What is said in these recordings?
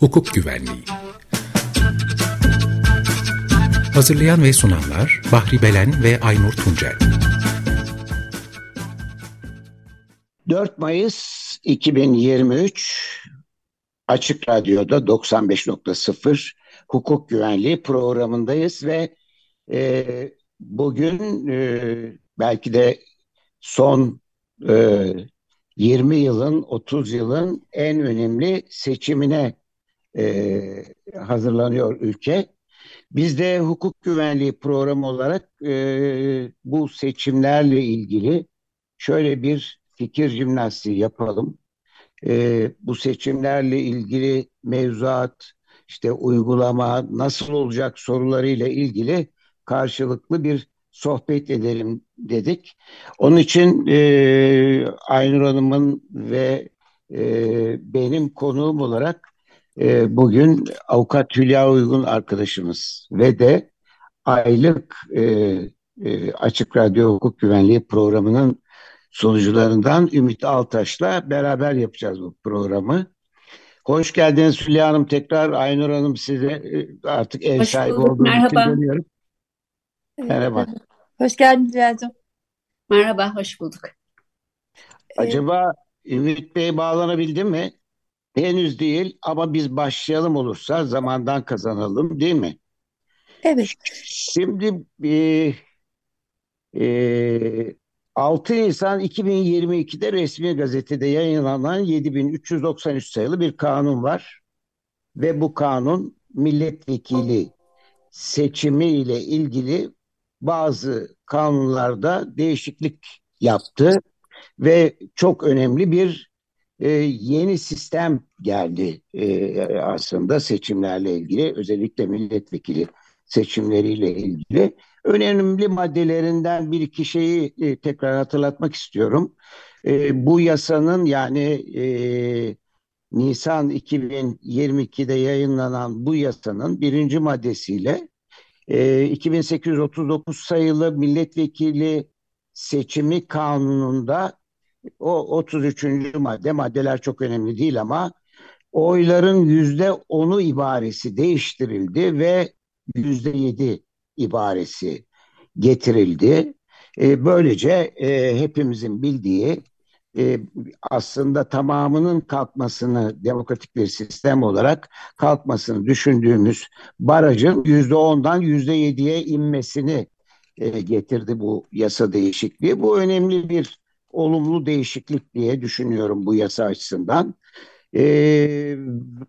Hukuk Güvenliği. Hazırlayan ve sunanlar Bahri Belen ve Aynur Tuncel. 4 Mayıs 2023 Açık Radyo'da 95.0 Hukuk Güvenliği programındayız ve e, bugün e, belki de son e, 20 yılın, 30 yılın en önemli seçimine e, hazırlanıyor ülke. Biz de hukuk güvenliği programı olarak e, bu seçimlerle ilgili şöyle bir fikir jimnastiği yapalım. E, bu seçimlerle ilgili mevzuat, işte uygulama nasıl olacak sorularıyla ilgili karşılıklı bir sohbet edelim dedik. Onun için e, Aynur Hanım'ın ve e, benim konuğum olarak e, bugün avukat Hülya Uygun arkadaşımız ve de aylık e, e, Açık Radyo Hukuk Güvenliği programının sunucularından Ümit Altaş'la beraber yapacağız bu programı. Hoş geldiniz Hülya Hanım. Tekrar Aynur Hanım size e, artık ev Hoş sahibi bulduk. olduğunuz için Merhaba. dönüyorum. Merhaba. Hoş geldin Dilay'cığım. Merhaba, hoş bulduk. Acaba Ümit Bey bağlanabildi mi? Henüz değil ama biz başlayalım olursa zamandan kazanalım değil mi? evet, Şimdi e, e, 6 Nisan 2022'de resmi gazetede yayınlanan 7393 sayılı bir kanun var. Ve bu kanun milletvekili seçimi ile ilgili bazı kanunlarda değişiklik yaptı. Ve çok önemli bir e, yeni sistem geldi e, aslında seçimlerle ilgili özellikle milletvekili seçimleriyle ilgili. Önemli maddelerinden bir iki şeyi e, tekrar hatırlatmak istiyorum. E, bu yasanın yani e, Nisan 2022'de yayınlanan bu yasanın birinci maddesiyle e, 2839 sayılı milletvekili seçimi kanununda o 33. madde, maddeler çok önemli değil ama oyların yüzde onu ibaresi değiştirildi ve yüzde yedi ibaresi getirildi. E, böylece e, hepimizin bildiği e, aslında tamamının kalkmasını demokratik bir sistem olarak kalkmasını düşündüğümüz barajın yüzde ondan yüzde yediye inmesini e, getirdi bu yasa değişikliği. Bu önemli bir olumlu değişiklik diye düşünüyorum bu yasa açısından. E,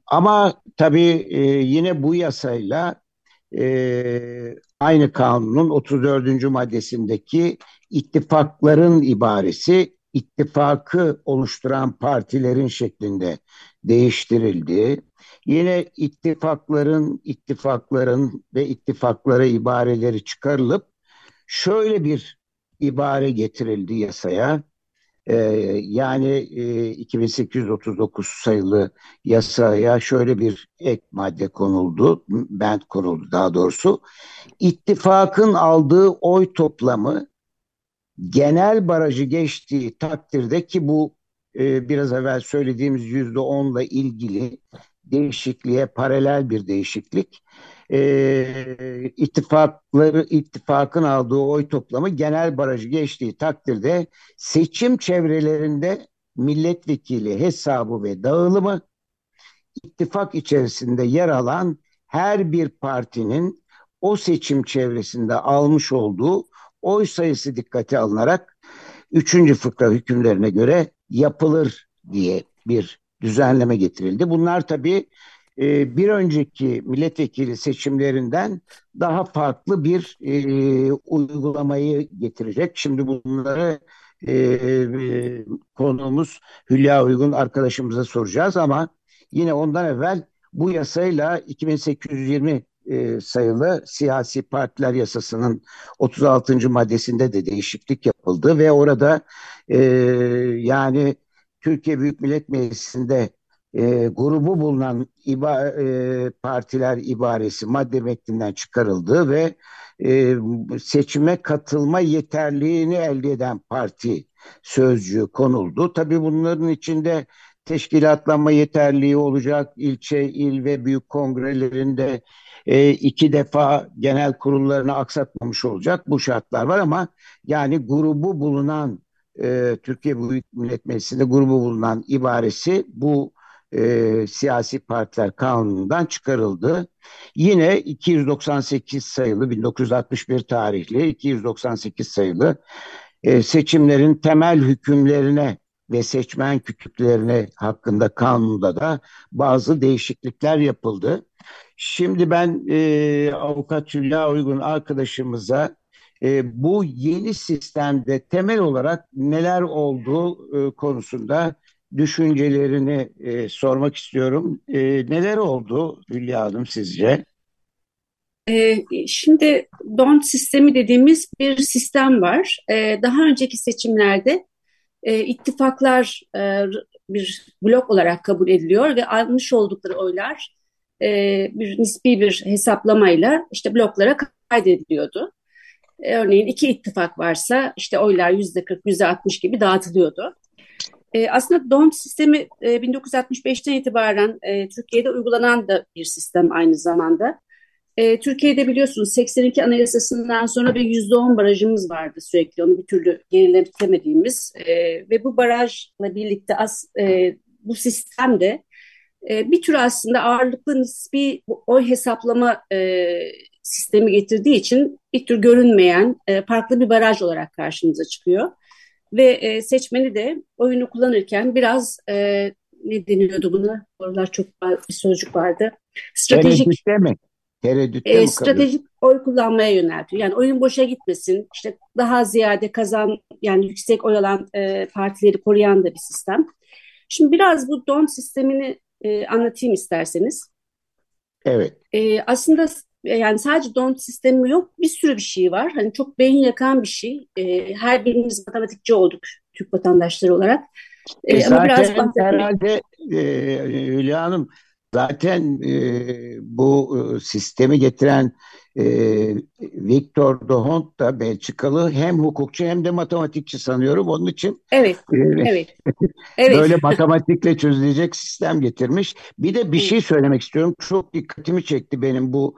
ama tabii e, yine bu yasayla e, aynı kanunun 34. maddesindeki ittifakların ibaresi ittifakı oluşturan partilerin şeklinde değiştirildi. Yine ittifakların, ittifakların ve ittifaklara ibareleri çıkarılıp şöyle bir ibare getirildi yasaya. Ee, yani e, 2839 sayılı yasaya şöyle bir ek madde konuldu, bent konuldu daha doğrusu. İttifakın aldığı oy toplamı genel barajı geçtiği takdirde ki bu e, biraz evvel söylediğimiz yüzde onla ilgili değişikliğe paralel bir değişiklik. E, ittifakları ittifakın aldığı oy toplamı genel barajı geçtiği takdirde seçim çevrelerinde milletvekili hesabı ve dağılımı ittifak içerisinde yer alan her bir partinin o seçim çevresinde almış olduğu oy sayısı dikkate alınarak üçüncü fıkra hükümlerine göre yapılır diye bir düzenleme getirildi. Bunlar tabii e, bir önceki milletvekili seçimlerinden daha farklı bir e, uygulamayı getirecek. Şimdi bunları e, e, konuğumuz Hülya Uygun arkadaşımıza soracağız ama yine ondan evvel bu yasayla 2820 e, sayılı siyasi partiler yasasının 36. maddesinde de değişiklik yapıldı ve orada e, yani Türkiye Büyük Millet Meclisi'nde e, grubu bulunan iba, e, partiler ibaresi madde metninden çıkarıldı ve e, seçime katılma yeterliğini elde eden parti sözcüğü konuldu. Tabii bunların içinde teşkilatlanma yeterliği olacak. İlçe, il ve büyük kongrelerinde e, iki defa genel kurullarını aksatmamış olacak. Bu şartlar var ama yani grubu bulunan e, Türkiye Büyük Millet Meclisi'nde grubu bulunan ibaresi bu e, siyasi partiler kanunundan çıkarıldı. Yine 298 sayılı 1961 tarihli 298 sayılı e, seçimlerin temel hükümlerine ve seçmen kütüklerine hakkında kanunda da bazı değişiklikler yapıldı. Şimdi ben e, avukat Hülya Uygun arkadaşımıza e, bu yeni sistemde temel olarak neler olduğu e, konusunda düşüncelerini e, sormak istiyorum. E, neler oldu Hülya Hanım sizce? E, şimdi DONT sistemi dediğimiz bir sistem var. E, daha önceki seçimlerde e, ittifaklar bir blok olarak kabul ediliyor ve almış oldukları oylar bir nispi bir hesaplamayla işte bloklara kaydediliyordu. Örneğin iki ittifak varsa işte oylar yüzde 40, yüzde 60 gibi dağıtılıyordu. E, aslında DONT sistemi e, 1965'ten itibaren e, Türkiye'de uygulanan da bir sistem aynı zamanda. E, Türkiye'de biliyorsunuz 82 Anayasası'ndan sonra bir %10 barajımız vardı sürekli onu bir türlü geriletemediğimiz e, ve bu barajla birlikte as, e, bu sistemde e, bir tür aslında ağırlıklı nispi oy hesaplama e, sistemi getirdiği için bir tür görünmeyen e, farklı bir baraj olarak karşımıza çıkıyor. Ve e, seçmeni de oyunu kullanırken biraz e, ne deniyordu buna? Oralar çok bir sözcük vardı. Stratejik Tereddütte mi? Tereddütte e, mi stratejik oy kullanmaya yöneltiyor. Yani oyun boşa gitmesin. İşte daha ziyade kazan yani yüksek oy alan e, partileri koruyan da bir sistem. Şimdi biraz bu don sistemini e, anlatayım isterseniz. Evet. E, aslında yani sadece don't sistemi yok bir sürü bir şey var. Hani çok beyin yakan bir şey. E, her birimiz matematikçi olduk Türk vatandaşları olarak. E, e ama biraz herhalde e, Hülya Hanım zaten e, bu e, sistemi getiren e, Victor Dohont da Belçikalı hem hukukçu hem de matematikçi sanıyorum. Onun için evet, e, evet, evet. böyle matematikle çözülecek sistem getirmiş. Bir de bir şey söylemek istiyorum. Çok dikkatimi çekti benim bu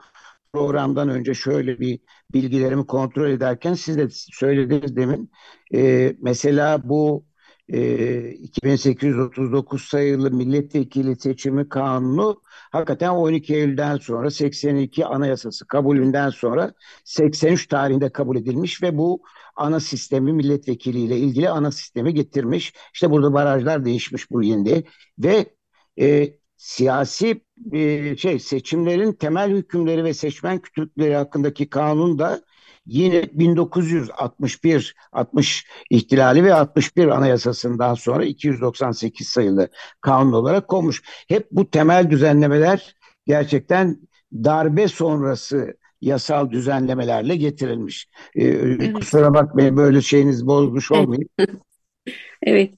programdan önce şöyle bir bilgilerimi kontrol ederken siz de söylediniz demin. E, mesela bu e, 2839 sayılı milletvekili seçimi kanunu hakikaten 12 Eylül'den sonra 82 anayasası kabulünden sonra 83 tarihinde kabul edilmiş ve bu ana sistemi milletvekiliyle ilgili ana sistemi getirmiş. İşte burada barajlar değişmiş bu yeni ve e, siyasi e, şey seçimlerin temel hükümleri ve seçmen kütükleri hakkındaki kanun da yine 1961 60 ihtilali ve 61 anayasasından sonra 298 sayılı kanun olarak konmuş. Hep bu temel düzenlemeler gerçekten darbe sonrası yasal düzenlemelerle getirilmiş. Ee, evet. Kusura bakmayın böyle şeyiniz bozmuş olmayın. evet.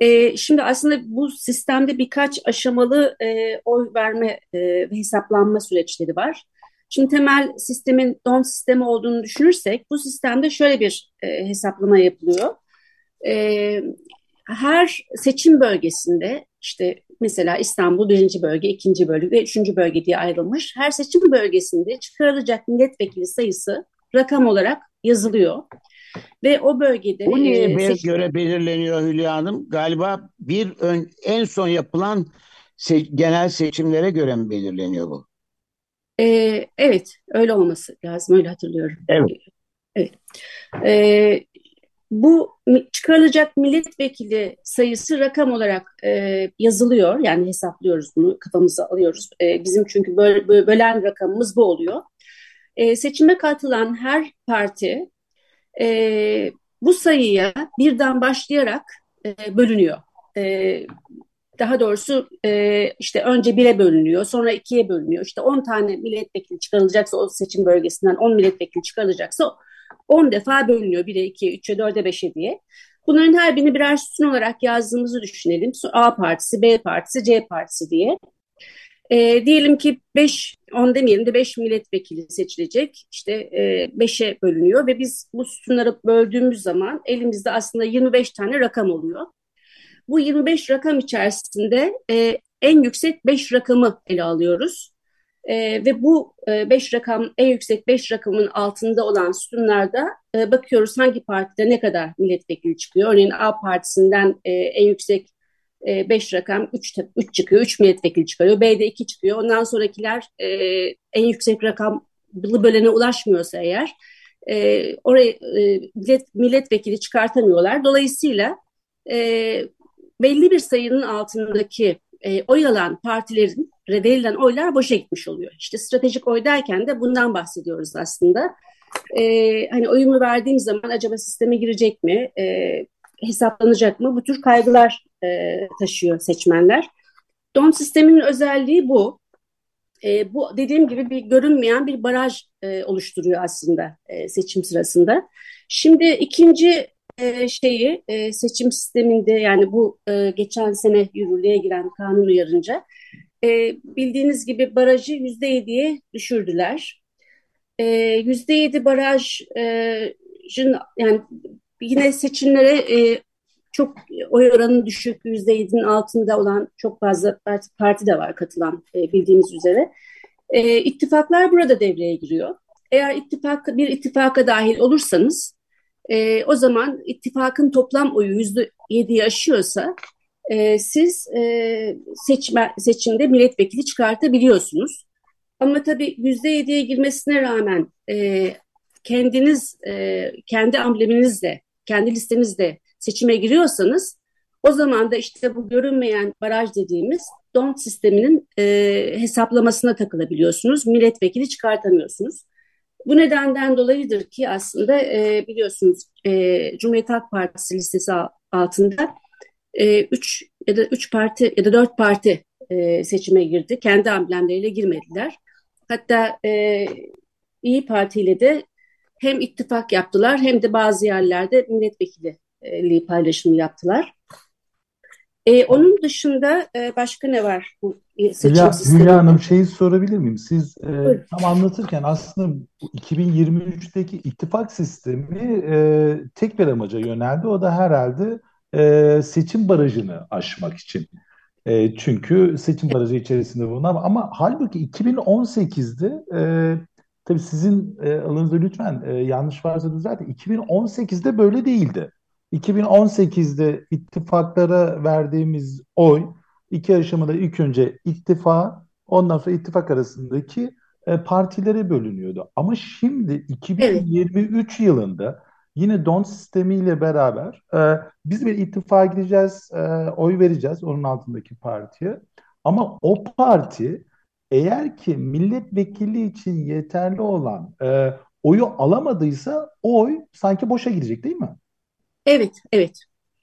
E, şimdi aslında bu sistemde birkaç aşamalı e, oy verme e, ve hesaplanma süreçleri var. Şimdi temel sistemin don sistemi olduğunu düşünürsek bu sistemde şöyle bir e, hesaplama yapılıyor. E, her seçim bölgesinde işte mesela İstanbul birinci bölge, ikinci bölge ve üçüncü bölge diye ayrılmış. Her seçim bölgesinde çıkarılacak milletvekili sayısı rakam olarak yazılıyor. Ve o bölgede... Bu neye e, seçim... göre belirleniyor Hülya Hanım? Galiba bir ön, en son yapılan se genel seçimlere göre mi belirleniyor bu? E, evet, öyle olması lazım. Öyle hatırlıyorum. Evet. Evet. E, bu çıkarılacak milletvekili sayısı rakam olarak e, yazılıyor. Yani hesaplıyoruz bunu, kafamıza alıyoruz. E, bizim çünkü böl, bölen rakamımız bu oluyor. E, seçime katılan her parti e, bu sayıya birden başlayarak e, bölünüyor. E, daha doğrusu e, işte önce bire bölünüyor, sonra ikiye bölünüyor. İşte 10 tane milletvekili çıkarılacaksa o seçim bölgesinden 10 milletvekili çıkarılacaksa 10 defa bölünüyor. 1'e, 2'ye, 3'e, 4'e, 5'e diye. Bunların her birini birer sütun olarak yazdığımızı düşünelim. A partisi, B partisi, C partisi diye. E, diyelim ki 5, 10 demeyelim de 5 milletvekili seçilecek. İşte e, 5'e bölünüyor ve biz bu sütunları böldüğümüz zaman elimizde aslında 25 tane rakam oluyor. bu 25 rakam içerisinde e, en yüksek 5 rakamı ele alıyoruz. E, ve bu 5 e, rakam, en yüksek 5 rakamın altında olan sütunlarda e, bakıyoruz hangi partide ne kadar milletvekili çıkıyor. Örneğin A partisinden e, en yüksek 5 e, rakam 3, 3 çıkıyor, 3 milletvekili çıkıyor. B'de 2 çıkıyor. Ondan sonrakiler e, en yüksek rakam bölene ulaşmıyorsa eğer e, oraya e, millet, milletvekili çıkartamıyorlar. Dolayısıyla e, belli bir sayının altındaki e, oy alan partilerin verilen oylar boşa gitmiş oluyor. İşte stratejik oy derken de bundan bahsediyoruz aslında. E, hani oyumu verdiğim zaman acaba sisteme girecek mi, e, hesaplanacak mı? Bu tür kaygılar e, taşıyor seçmenler. Don sistemin özelliği bu. E, bu dediğim gibi bir görünmeyen bir baraj e, oluşturuyor aslında e, seçim sırasında. Şimdi ikinci e, şeyi e, seçim sisteminde yani bu e, geçen sene yürürlüğe giren kanun uyarınca e, bildiğiniz gibi barajı yüzde yediye düşürdüler. E, yüzde yedi barajın yani yine seçimlere e, çok oy oranı düşük yüzde yedinin altında olan çok fazla parti, parti de var katılan e, bildiğimiz üzere. E, ittifaklar burada devreye giriyor. Eğer ittifak bir ittifaka dahil olursanız e, o zaman ittifakın toplam oyu yüzde yediyi aşıyorsa e, siz e, seçme, seçimde milletvekili çıkartabiliyorsunuz. Ama tabii yüzde yediye girmesine rağmen e, kendiniz e, kendi ambleminizle, kendi listenizle seçime giriyorsanız o zaman da işte bu görünmeyen baraj dediğimiz don sisteminin e, hesaplamasına takılabiliyorsunuz. Milletvekili çıkartamıyorsunuz. Bu nedenden dolayıdır ki aslında e, biliyorsunuz e, Cumhuriyet Halk Partisi listesi altında e, üç ya da üç parti ya da dört parti e, seçime girdi. Kendi amblemleriyle girmediler. Hatta e, İyi Parti ile de hem ittifak yaptılar hem de bazı yerlerde milletvekili paylaşımı yaptılar. E, onun dışında e, başka ne var bu seçim Hülya? Hülya Hanım şeyi sorabilir miyim? Siz e, tam anlatırken aslında 2023'teki ittifak sistemi e, tek bir amaca yöneldi. O da herhalde e, seçim barajını aşmak için. E, çünkü seçim barajı içerisinde bulunan ama halbuki 2018'de e, tabii sizin e, alanınızda lütfen e, yanlış varsa düzeltin. 2018'de böyle değildi. 2018'de ittifaklara verdiğimiz oy iki aşamada ilk önce ittifak ondan sonra ittifak arasındaki e, partilere bölünüyordu. Ama şimdi 2023 evet. yılında yine don sistemiyle beraber e, biz bir ittifaka gideceğiz, e, oy vereceğiz onun altındaki partiye. Ama o parti eğer ki milletvekili için yeterli olan e, oyu alamadıysa oy sanki boşa gidecek değil mi? Evet, evet.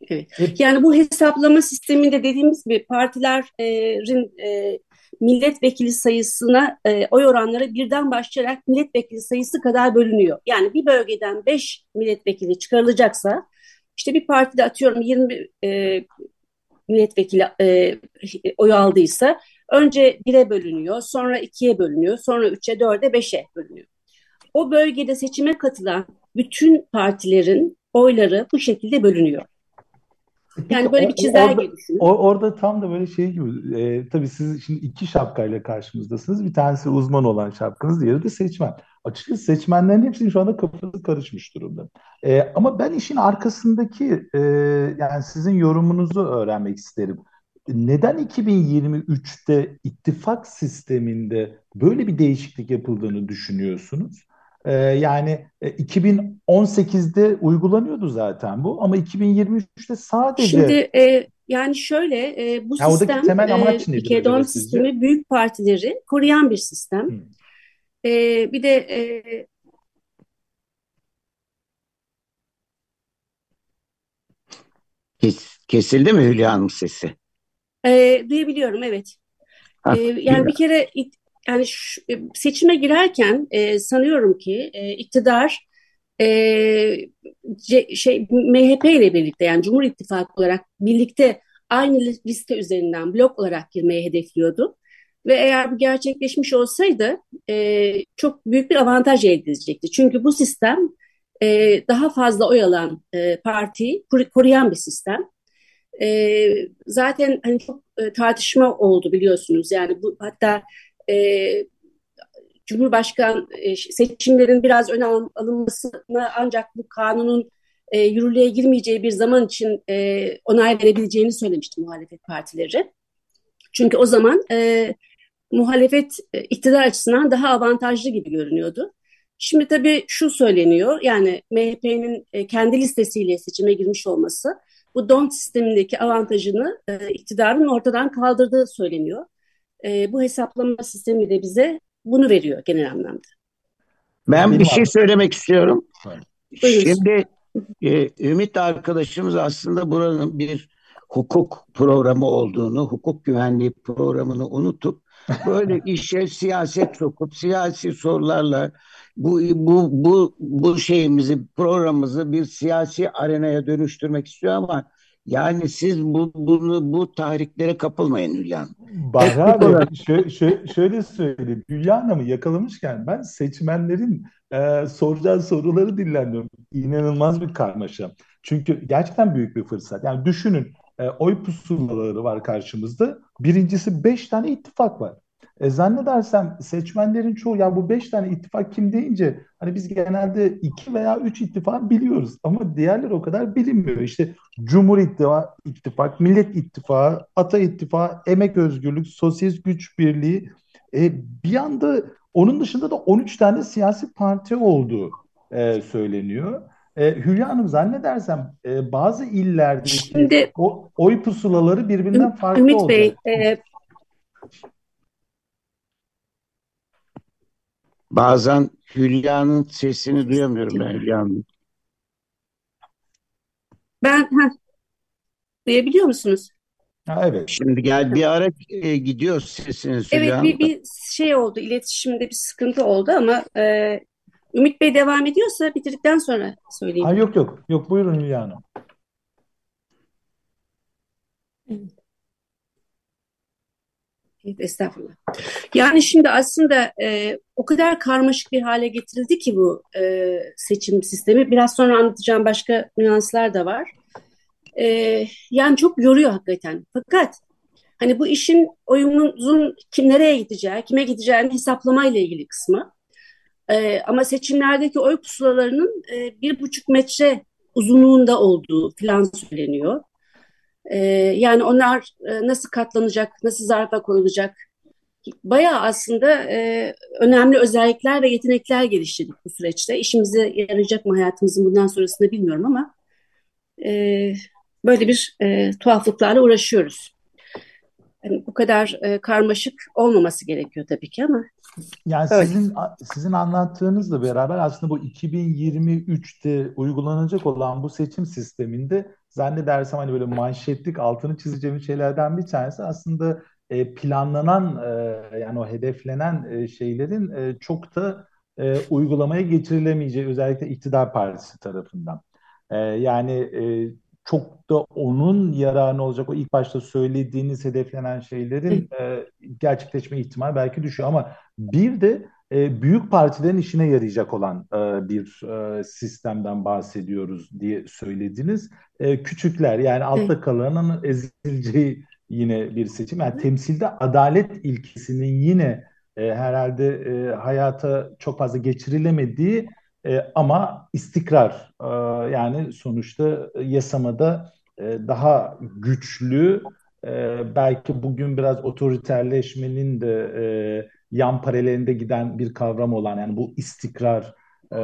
Evet. Yani bu hesaplama sisteminde dediğimiz gibi partilerin e, milletvekili sayısına e, oy oranları birden başlayarak milletvekili sayısı kadar bölünüyor. Yani bir bölgeden 5 milletvekili çıkarılacaksa işte bir partide atıyorum 20 e, milletvekili e, oy aldıysa önce 1'e bölünüyor, sonra 2'ye bölünüyor, sonra 3'e, 4'e, 5'e bölünüyor. O bölgede seçime katılan bütün partilerin oyları bu şekilde bölünüyor. Yani böyle bir çizelge düşünün. Orada tam da böyle şey gibi, e, tabii siz şimdi iki şapkayla karşımızdasınız. Bir tanesi uzman olan şapkanız, diğeri de seçmen. Açıkçası seçmenlerin hepsinin şu anda kafası karışmış durumda. E, ama ben işin arkasındaki, e, yani sizin yorumunuzu öğrenmek isterim. Neden 2023'te ittifak sisteminde böyle bir değişiklik yapıldığını düşünüyorsunuz? Ee, yani 2018'de e, uygulanıyordu zaten bu ama 2023'te sadece... Şimdi e, yani şöyle e, bu yani sistem temel amaç e, Kedon sistemi büyük partileri koruyan bir sistem. Hmm. E, bir de e, Kes, kesildi mi Hülya Hanım sesi? E, duyabiliyorum evet. Ha, e, yani bir kere yani şu, e, seçime girerken e, sanıyorum ki e, iktidar e, ce, şey MHP ile birlikte yani Cumhur İttifakı olarak birlikte aynı liste üzerinden blok olarak girmeyi hedefliyordu. Ve eğer bu gerçekleşmiş olsaydı e, çok büyük bir avantaj elde edecekti. Çünkü bu sistem e, daha fazla oy alan e, partiyi koruyan bir sistem. E, zaten hani çok e, tartışma oldu biliyorsunuz. Yani bu hatta e, Cumhurbaşkan e, seçimlerin biraz öne alınmasına ancak bu kanunun e, yürürlüğe girmeyeceği bir zaman için e, onay verebileceğini söylemişti muhalefet partileri. Çünkü o zaman e, muhalefet e, iktidar açısından daha avantajlı gibi görünüyordu. Şimdi tabii şu söyleniyor yani MHP'nin e, kendi listesiyle seçime girmiş olması bu don sistemindeki avantajını e, iktidarın ortadan kaldırdığı söyleniyor. E, bu hesaplama sistemi de bize bunu veriyor genel anlamda. Ben Benim bir şey abi. söylemek istiyorum. Buyurun. Şimdi e, Ümit arkadaşımız aslında buranın bir hukuk programı olduğunu, hukuk güvenliği programını unutup böyle işe siyaset sokup siyasi sorularla bu bu bu bu şeyimizi programımızı bir siyasi arenaya dönüştürmek istiyor ama yani siz bu bunu bu tahriklere kapılmayın Hülya Hanım. Teknik abi olarak- şö- şö- şöyle söyleyeyim. Hülya Hanım'ı yakalamışken ben seçmenlerin e, soracağı soruları dinlendim. İnanılmaz bir karmaşa. Çünkü gerçekten büyük bir fırsat. Yani düşünün e, oy pusulaları var karşımızda. Birincisi beş tane ittifak var. E, zannedersem seçmenlerin çoğu ya bu beş tane ittifak kim deyince hani biz genelde iki veya üç ittifak biliyoruz ama diğerleri o kadar bilinmiyor. İşte Cumhur İttifakı, İttifak, Millet İttifakı, Ata İttifakı, Emek Özgürlük, Sosyalist Güç Birliği. E, bir anda onun dışında da 13 tane siyasi parti olduğu e, söyleniyor. E, Hülya Hanım zannedersem e, bazı illerdeki Şimdi- o, oy pusulaları birbirinden farklı Ümit olacak. Bey, e, Bazen Hülya'nın sesini duyamıyorum ben Hülya'nın. ben heh, duyabiliyor musunuz? Ha, evet. Şimdi gel bir ara e, gidiyor sesiniz Evet Hülya bir, bir şey oldu, iletişimde bir sıkıntı oldu ama e, Ümit Bey devam ediyorsa bitirdikten sonra söyleyeyim. Ha, yok yok. Yok buyurun Hülya Hanım. Evet, estağfurullah. Yani şimdi aslında e, o kadar karmaşık bir hale getirildi ki bu e, seçim sistemi. Biraz sonra anlatacağım başka nüanslar da var. E, yani çok yoruyor hakikaten. Fakat hani bu işin oyunun kim nereye gideceği, kime gideceğini hesaplamayla ilgili kısmı. E, ama seçimlerdeki oy pusulalarının e, bir buçuk metre uzunluğunda olduğu filan söyleniyor. Ee, yani onlar e, nasıl katlanacak, nasıl zarfa koyulacak? Bayağı aslında e, önemli özellikler ve yetenekler geliştirdik bu süreçte. İşimize yarayacak mı hayatımızın bundan sonrasında bilmiyorum ama e, böyle bir e, tuhaflıklarla uğraşıyoruz. Yani bu kadar e, karmaşık olmaması gerekiyor tabii ki ama Yani Evet. sizin sizin anlattığınızla beraber aslında bu 2023'te uygulanacak olan bu seçim sisteminde zannedersem hani böyle manşetlik altını çizeceğim şeylerden bir tanesi aslında e, planlanan e, yani o hedeflenen e, şeylerin e, çok da e, uygulamaya geçirilemeyeceği özellikle iktidar partisi tarafından. E, yani e, çok da onun yararına olacak o ilk başta söylediğiniz hedeflenen şeylerin e, gerçekleşme ihtimali belki düşüyor ama bir de e, büyük partilerin işine yarayacak olan e, bir e, sistemden bahsediyoruz diye söylediniz. E, küçükler yani altta kalanın ezileceği yine bir seçim. Yani temsilde adalet ilkesinin yine e, herhalde e, hayata çok fazla geçirilemediği e, ama istikrar e, yani sonuçta yasamada e, daha güçlü e, belki bugün biraz otoriterleşmenin de e, yan paralelinde giden bir kavram olan yani bu istikrar e,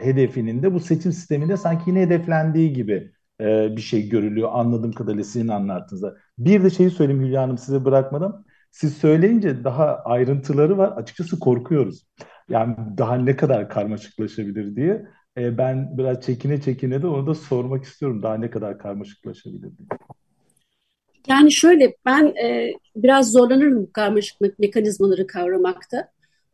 hedefinin de bu seçim sisteminde sanki yine hedeflendiği gibi e, bir şey görülüyor anladığım kadarıyla sizin anlattığınızda. Bir de şeyi söyleyeyim Hülya Hanım size bırakmadan. Siz söyleyince daha ayrıntıları var. Açıkçası korkuyoruz. Yani daha ne kadar karmaşıklaşabilir diye. E, ben biraz çekine çekine de onu da sormak istiyorum. Daha ne kadar karmaşıklaşabilir diye. Yani şöyle ben e, biraz zorlanırım bu karmaşık me- mekanizmaları kavramakta.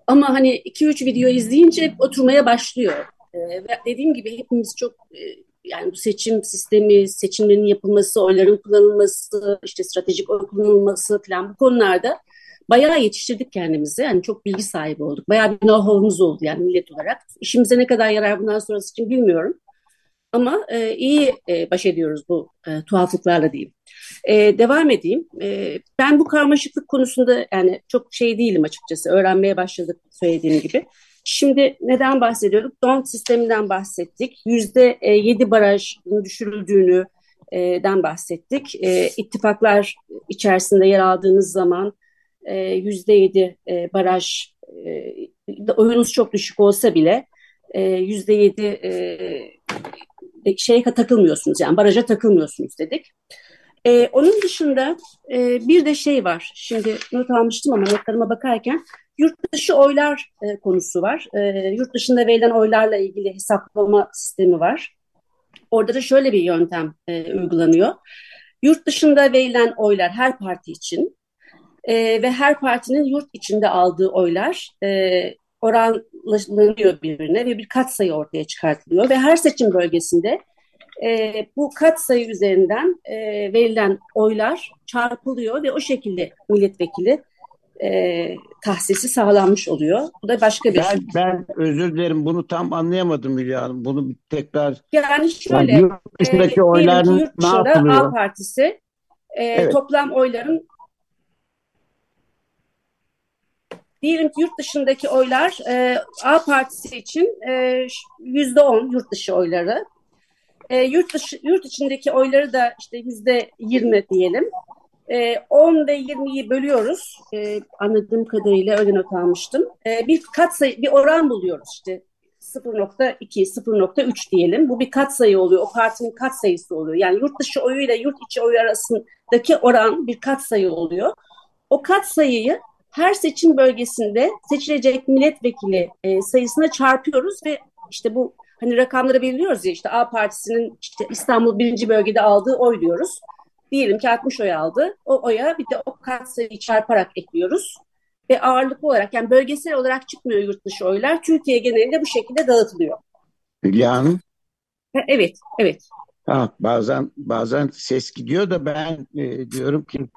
Ama hani 2-3 video izleyince oturmaya başlıyor. E, ve dediğim gibi hepimiz çok e, yani bu seçim sistemi, seçimlerin yapılması, oyların kullanılması, işte stratejik oy kullanılması falan bu konularda bayağı yetiştirdik kendimizi. Yani çok bilgi sahibi olduk. Bayağı bir know-how'umuz oldu yani millet olarak. İşimize ne kadar yarar bundan sonrası için bilmiyorum. Ama e, iyi e, baş ediyoruz bu e, tuhaflıklarla diyeyim. E, devam edeyim. E, ben bu karmaşıklık konusunda yani çok şey değilim açıkçası. Öğrenmeye başladık söylediğim gibi. Şimdi neden bahsediyorum? Don sisteminden bahsettik. Yüzde e, yedi barajın düşürüldüğünü e, den bahsettik. E, ittifaklar içerisinde yer aldığınız zaman e, yüzde yedi baraj e, oyunuz çok düşük olsa bile yüzde yedi şeye takılmıyorsunuz yani baraja takılmıyorsunuz dedik. Ee, onun dışında e, bir de şey var. Şimdi not almıştım ama notlarıma bakarken yurt dışı oylar e, konusu var. E, yurt dışında verilen oylarla ilgili hesaplama sistemi var. Orada da şöyle bir yöntem e, uygulanıyor. Yurt dışında verilen oylar her parti için e, ve her partinin yurt içinde aldığı oylar e, oranlanıyor birbirine ve bir katsayı ortaya çıkartılıyor ve her seçim bölgesinde e, bu katsayı üzerinden e, verilen oylar çarpılıyor ve o şekilde milletvekili e, tahsisi sağlanmış oluyor. Bu da başka bir ben, şey. Ben özür dilerim bunu tam anlayamadım Hülya Hanım. Bunu tekrar yani şöyle yani yurt dışındaki e, yurt ne yapılıyor? A partisi e, evet. toplam oyların Diyelim ki yurt dışındaki oylar e, A partisi için e, yüzde on yurt dışı oyları. E, yurt dışı yurt içindeki oyları da işte yüzde yirmi diyelim. E, 10 ve 20'yi bölüyoruz. E, anladığım kadarıyla öyle not almıştım. E, bir katsayı, bir oran buluyoruz işte 0.2, 0.3 diyelim. Bu bir katsayı oluyor. O partinin katsayısı oluyor. Yani yurt dışı oyuyla yurt içi oyu arasındaki oran bir katsayı oluyor. O katsayıyı her seçim bölgesinde seçilecek milletvekili e, sayısına çarpıyoruz ve işte bu hani rakamları belirliyoruz ya işte A partisinin işte İstanbul birinci bölgede aldığı oy diyoruz. Diyelim ki 60 oy aldı. O oya bir de o katsayıyı çarparak ekliyoruz. Ve ağırlıklı olarak yani bölgesel olarak çıkmıyor yurt dışı oylar. Türkiye genelinde bu şekilde dağıtılıyor. Hülya Hanım. Evet, evet. Ha, bazen bazen ses gidiyor da ben e, diyorum ki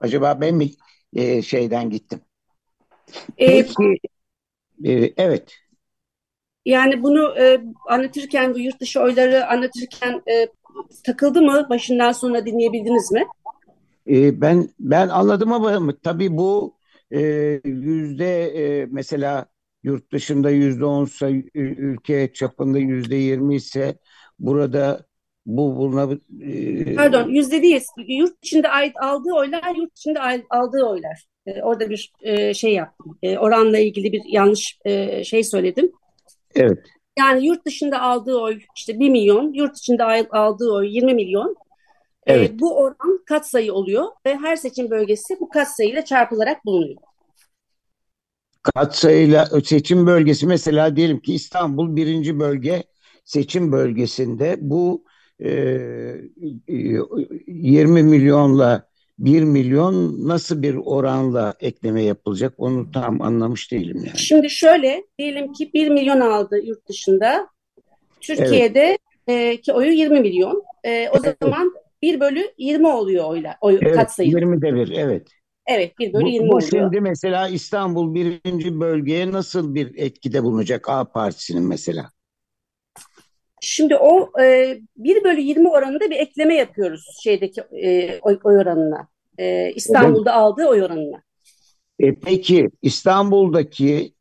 acaba ben mi e, şeyden gittim. E, Peki, e, evet. Yani bunu e, anlatırken, bu yurt dışı oyları anlatırken e, takıldı mı? Başından sonra dinleyebildiniz mi? E, ben ben anladım ama tabii bu e, yüzde e, mesela yurt dışında yüzde onsa ülke çapında yüzde yirmi ise burada bu buna e, pardon yüzde değil yurt içinde ait aldığı oylar yurt içinde aldığı oylar. E, orada bir e, şey yaptım. E, oranla ilgili bir yanlış e, şey söyledim. Evet. Yani yurt dışında aldığı oy işte 1 milyon yurt içinde aldığı oy 20 milyon. Evet. e, bu oran katsayı oluyor ve her seçim bölgesi bu katsayıyla çarpılarak bulunuyor. Katsayıyla seçim bölgesi mesela diyelim ki İstanbul birinci bölge seçim bölgesinde bu 20 milyonla 1 milyon nasıl bir oranla ekleme yapılacak onu tam anlamış değilim yani. Şimdi şöyle diyelim ki 1 milyon aldı yurt dışında. Türkiye'de evet. e, ki oyu 20 milyon. E, o evet. zaman 1 bölü 20 oluyor oyla, oy, evet, katsayı. 20'de bir evet. Evet 1 bölü 20 bu, bu oluyor. şimdi mesela İstanbul birinci bölgeye nasıl bir etkide bulunacak A partisinin mesela? Şimdi o e, 1 bölü 20 oranında bir ekleme yapıyoruz şeydeki e, oy, oy oranına. E, İstanbul'da evet. aldığı oy oranına. E, peki İstanbul'daki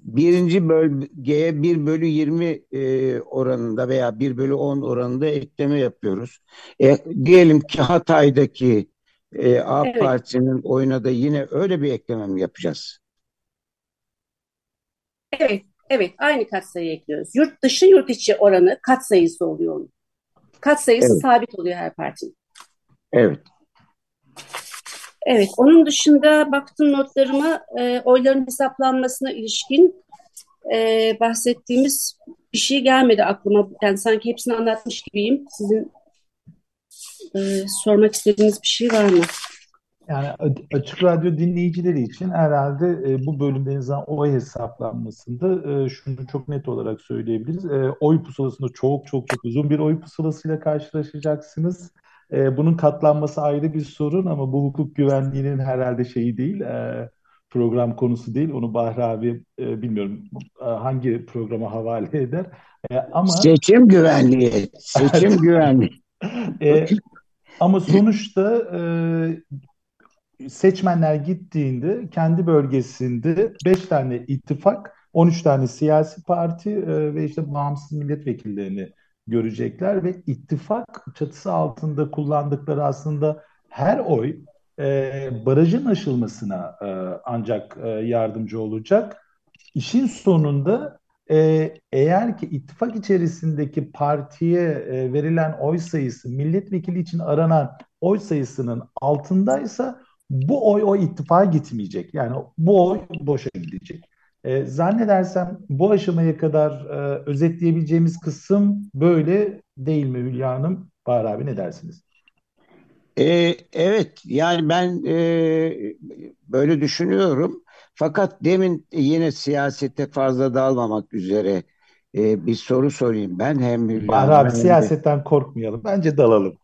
birinci bölgeye 1 bölü 20 e, oranında veya 1 bölü 10 oranında ekleme yapıyoruz. E, diyelim ki Hatay'daki e, A evet. Parti'nin oyuna da yine öyle bir ekleme mi yapacağız? Evet. Evet, aynı katsayı ekliyoruz. Yurt dışı, yurt içi oranı katsayısı oluyor onun. Katsayısı evet. sabit oluyor her partinin. Evet. Evet, onun dışında baktım notlarıma e, oyların hesaplanmasına ilişkin e, bahsettiğimiz bir şey gelmedi aklıma. Yani sanki hepsini anlatmış gibiyim. Sizin e, sormak istediğiniz bir şey var mı? Yani Açık Radyo dinleyicileri için herhalde e, bu bölümde yazan oy hesaplanmasında e, şunu çok net olarak söyleyebiliriz. E, oy pusulasında çok çok çok uzun bir oy pusulasıyla karşılaşacaksınız. E, bunun katlanması ayrı bir sorun ama bu hukuk güvenliğinin herhalde şeyi değil. E, program konusu değil. Onu Bahri abi e, bilmiyorum e, hangi programa havale eder. E, ama Seçim güvenliği, seçim güvenliği. e, ama sonuçta e, seçmenler gittiğinde kendi bölgesinde 5 tane ittifak, 13 tane siyasi parti e, ve işte bağımsız milletvekillerini görecekler ve ittifak çatısı altında kullandıkları aslında her oy e, barajın aşılmasına e, ancak e, yardımcı olacak. İşin sonunda e, eğer ki ittifak içerisindeki partiye e, verilen oy sayısı milletvekili için aranan oy sayısının altındaysa bu oy o ittifaka gitmeyecek. Yani bu oy boşa gidecek. E, zannedersem bu aşamaya kadar e, özetleyebileceğimiz kısım böyle değil mi Hülya Hanım? Bahar abi ne dersiniz? E, evet yani ben e, böyle düşünüyorum. Fakat demin yine siyasete fazla dalmamak üzere e, bir soru sorayım ben hem Bahar abi hem de siyasetten korkmayalım. Bence dalalım.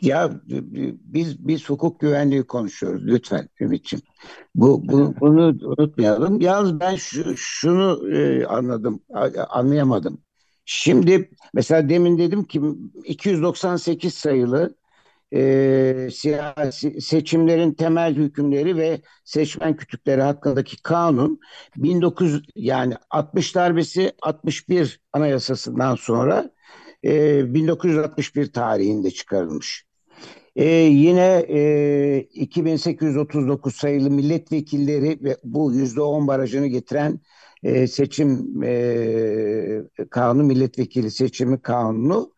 Ya biz biz hukuk güvenliği konuşuyoruz lütfen Ümit'ciğim. Bu, bu bunu unutmayalım. Yalnız ben şu, şunu e, anladım, anlayamadım. Şimdi mesela demin dedim ki 298 sayılı e, siyasi seçimlerin temel hükümleri ve seçmen kütükleri hakkındaki kanun 1900 yani 60 darbesi 61 anayasasından sonra e, 1961 tarihinde çıkarılmış. E, yine e, 2839 sayılı milletvekilleri ve bu %10 barajını getiren e, seçim e, kanunu milletvekili seçimi kanunu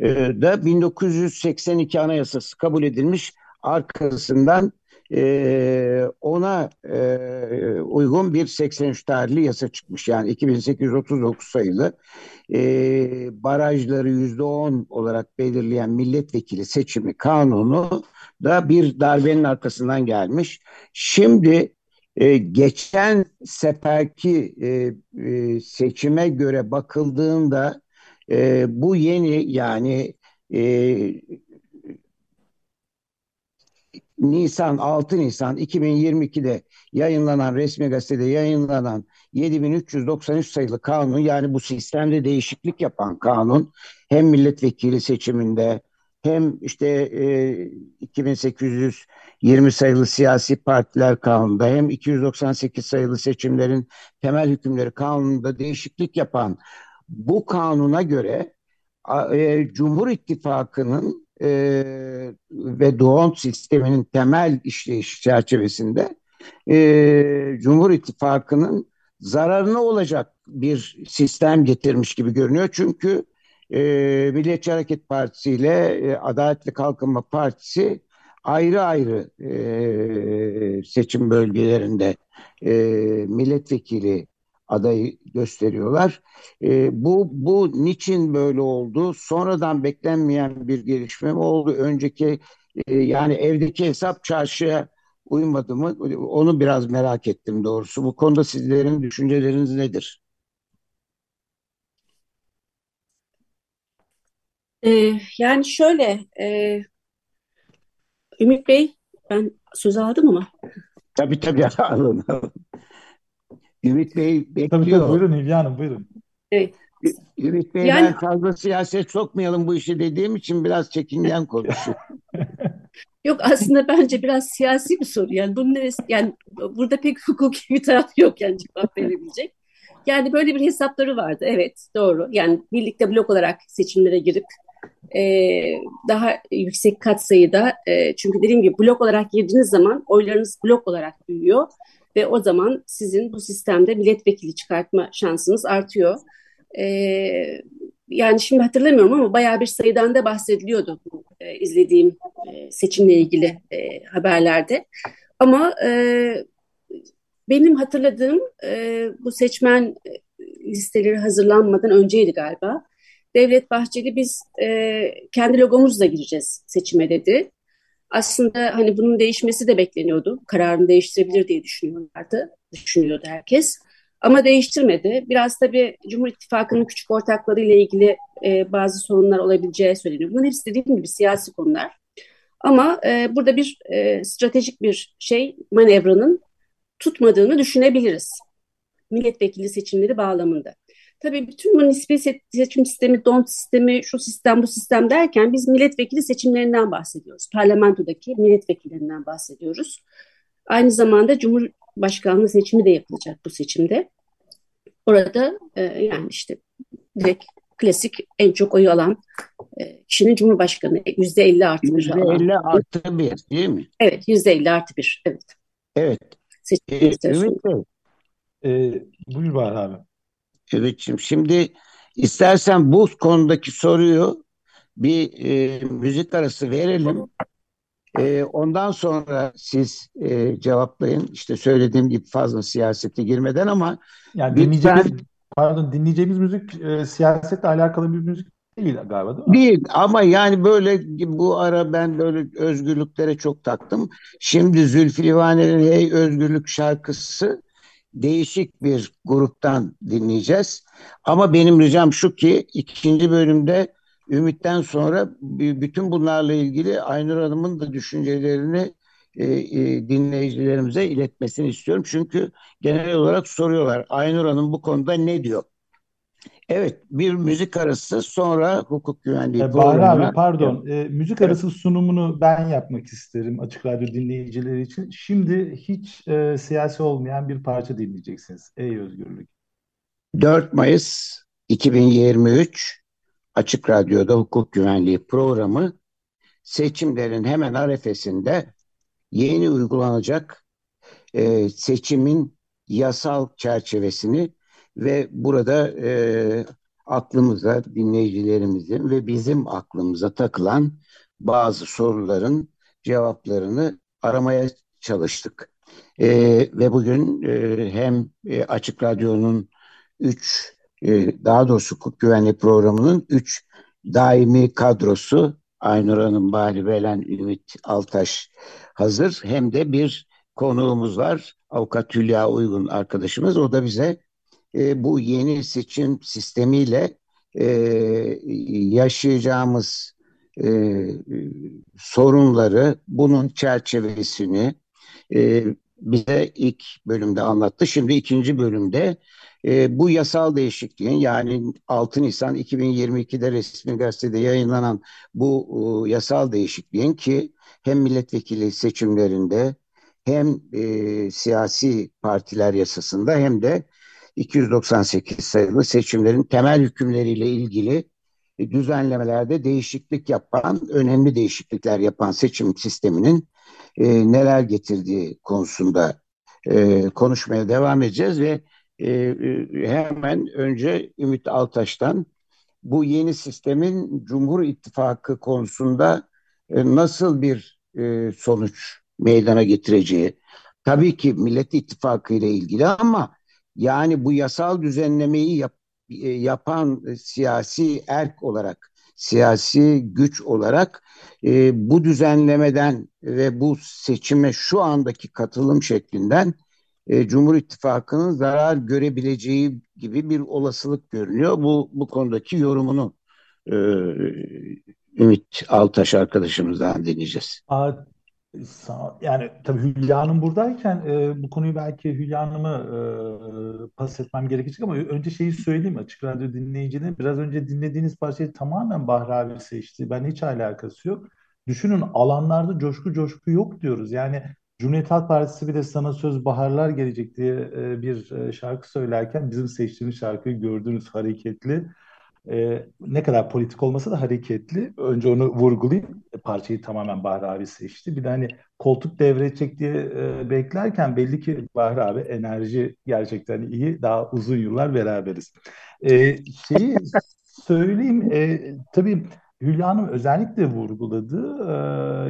e, da 1982 Anayasası kabul edilmiş. Arkasından e, ona e, uygun bir 83 tarihli yasa çıkmış. Yani 2839 sayılı e, barajları %10 olarak belirleyen milletvekili seçimi kanunu da bir darbenin arkasından gelmiş. Şimdi e, geçen seferki e, e, seçime göre bakıldığında e, bu yeni yani e, Nisan 6 Nisan 2022'de yayınlanan resmi gazetede yayınlanan 7393 sayılı kanun yani bu sistemde değişiklik yapan kanun hem milletvekili seçiminde hem işte e, 2820 sayılı siyasi partiler kanununda hem 298 sayılı seçimlerin temel hükümleri kanununda değişiklik yapan bu kanuna göre e, Cumhur İttifakı'nın e, ve Doğan sisteminin temel işleyiş çerçevesinde e, Cumhur İttifakı'nın zararına olacak bir sistem getirmiş gibi görünüyor. Çünkü e, Milliyetçi Hareket Partisi ile e, Adalet ve Kalkınma Partisi ayrı ayrı e, seçim bölgelerinde e, milletvekili adayı gösteriyorlar. E, bu bu niçin böyle oldu? Sonradan beklenmeyen bir gelişme mi oldu? Önceki e, yani evdeki hesap çarşıya uymadı mı? Onu biraz merak ettim doğrusu. Bu konuda sizlerin düşünceleriniz nedir? Ee, yani şöyle, e, Ümit Bey, ben söz aldım ama. Tabii tabii alın. Ümit Bey Tabii tabii bekliyor. buyurun Hülya Hanım buyurun. Evet. Ü- Ümit Bey Yani ben fazla siyaset sokmayalım bu işi dediğim için biraz çekingen konuşuyor. yok aslında bence biraz siyasi bir soru. Yani bunun neresi, yani burada pek hukuki bir taraf yok yani cevap verebilecek. Yani böyle bir hesapları vardı. Evet, doğru. Yani birlikte blok olarak seçimlere girip e, daha yüksek katsayıda e, çünkü dediğim gibi blok olarak girdiğiniz zaman oylarınız blok olarak büyüyor ve o zaman sizin bu sistemde milletvekili çıkartma şansınız artıyor. E, yani şimdi hatırlamıyorum ama bayağı bir sayıdan da bahsediliyordu bu e, izlediğim e, seçimle ilgili e, haberlerde. Ama e, benim hatırladığım e, bu seçmen e, listeleri hazırlanmadan önceydi galiba. Devlet Bahçeli biz e, kendi logomuzla gireceğiz seçime dedi. Aslında hani bunun değişmesi de bekleniyordu. Kararını değiştirebilir diye düşünüyorlardı. Düşünüyordu herkes. Ama değiştirmedi. Biraz tabii Cumhur İttifakı'nın küçük ortakları ile ilgili e, bazı sorunlar olabileceği söyleniyor. Bunların hepsi dediğim gibi siyasi konular. Ama e, burada bir e, stratejik bir şey manevranın tutmadığını düşünebiliriz. Milletvekili seçimleri bağlamında. Tabii bütün bu nispi seçim sistemi, don sistemi, şu sistem, bu sistem derken biz milletvekili seçimlerinden bahsediyoruz. Parlamentodaki milletvekillerinden bahsediyoruz. Aynı zamanda Cumhurbaşkanlığı seçimi de yapılacak bu seçimde. Orada e, yani işte direkt klasik en çok oyu alan e, kişinin Cumhurbaşkanı yüzde elli artı bir Yüzde elli artı bir değil mi? Evet yüzde elli artı bir evet. Evet. Seçim Ee, Ümit Bey, Ee, buyur Bahar abi. Ümit'ciğim şimdi istersen bu konudaki soruyu bir e, müzik arası verelim. E, ondan sonra siz e, cevaplayın. İşte söylediğim gibi fazla siyasete girmeden ama Yani lütfen dinleyeceğimiz, pardon dinleyeceğimiz müzik e, siyasetle alakalı bir müzik değil galiba değil mi? Değil ama yani böyle bu ara ben böyle özgürlüklere çok taktım. Şimdi Zülfü Livaneli'nin Hey Özgürlük şarkısı değişik bir gruptan dinleyeceğiz. Ama benim ricam şu ki ikinci bölümde Ümit'ten sonra bütün bunlarla ilgili Aynur Hanım'ın da düşüncelerini e, e, dinleyicilerimize iletmesini istiyorum. Çünkü genel olarak soruyorlar Aynur Hanım bu konuda ne diyor? Evet, bir müzik arası sonra hukuk güvenliği E, Bahar abi pardon e, müzik Evet. arası sunumunu ben yapmak isterim Açık Radyo dinleyicileri için. Şimdi hiç e, siyasi olmayan bir parça dinleyeceksiniz. Ey Özgürlük. 4 Mayıs 2023 Açık Radyo'da hukuk güvenliği programı seçimlerin hemen arefesinde yeni uygulanacak e, seçimin yasal çerçevesini ve burada e, aklımıza, dinleyicilerimizin ve bizim aklımıza takılan bazı soruların cevaplarını aramaya çalıştık. E, ve bugün e, hem e, Açık Radyo'nun 3 daha doğrusu hukuk güvenliği programının 3 daimi kadrosu Aynur Hanım, Bahri Belen, Ümit Altaş hazır. Hem de bir konuğumuz var. Avukat Hülya Uygun arkadaşımız. O da bize e, bu yeni seçim sistemiyle e, yaşayacağımız e, sorunları, bunun çerçevesini e, bize ilk bölümde anlattı. Şimdi ikinci bölümde e, bu yasal değişikliğin yani 6 Nisan 2022'de resmi gazetede yayınlanan bu e, yasal değişikliğin ki hem milletvekili seçimlerinde hem e, siyasi partiler yasasında hem de 298 sayılı seçimlerin temel hükümleriyle ilgili e, düzenlemelerde değişiklik yapan, önemli değişiklikler yapan seçim sisteminin e, neler getirdiği konusunda e, konuşmaya devam edeceğiz ve e, e, hemen önce Ümit Altaş'tan bu yeni sistemin Cumhur İttifakı konusunda e, nasıl bir e, sonuç meydana getireceği, tabii ki Millet İttifakı ile ilgili ama yani bu yasal düzenlemeyi yap, e, yapan siyasi erk olarak, siyasi güç olarak e, bu düzenlemeden ve bu seçime şu andaki katılım şeklinden e, Cumhur İttifakı'nın zarar görebileceği gibi bir olasılık görünüyor. Bu bu konudaki yorumunu e, Ümit Altaş arkadaşımızdan dinleyeceğiz. Yani tabii Hülya Hanım buradayken e, bu konuyu belki Hülya Hanım'ı e, pas etmem gerekecek ama önce şeyi söyleyeyim Açık Radyo dinleyicine. Biraz önce dinlediğiniz parçayı tamamen Bahri abi seçti. Ben hiç alakası yok. Düşünün alanlarda coşku coşku yok diyoruz. Yani Cumhuriyet Halk Partisi bir de sana söz baharlar gelecek diye e, bir e, şarkı söylerken bizim seçtiğimiz şarkıyı gördünüz hareketli. E, ne kadar politik olmasa da hareketli. Önce onu vurgulayayım. E, parçayı tamamen Bahri abi seçti. Bir de hani koltuk devredecek diye e, beklerken belli ki Bahri abi enerji gerçekten iyi. Daha uzun yıllar beraberiz. E, şeyi söyleyeyim. E, tabii Hülya Hanım özellikle vurguladı.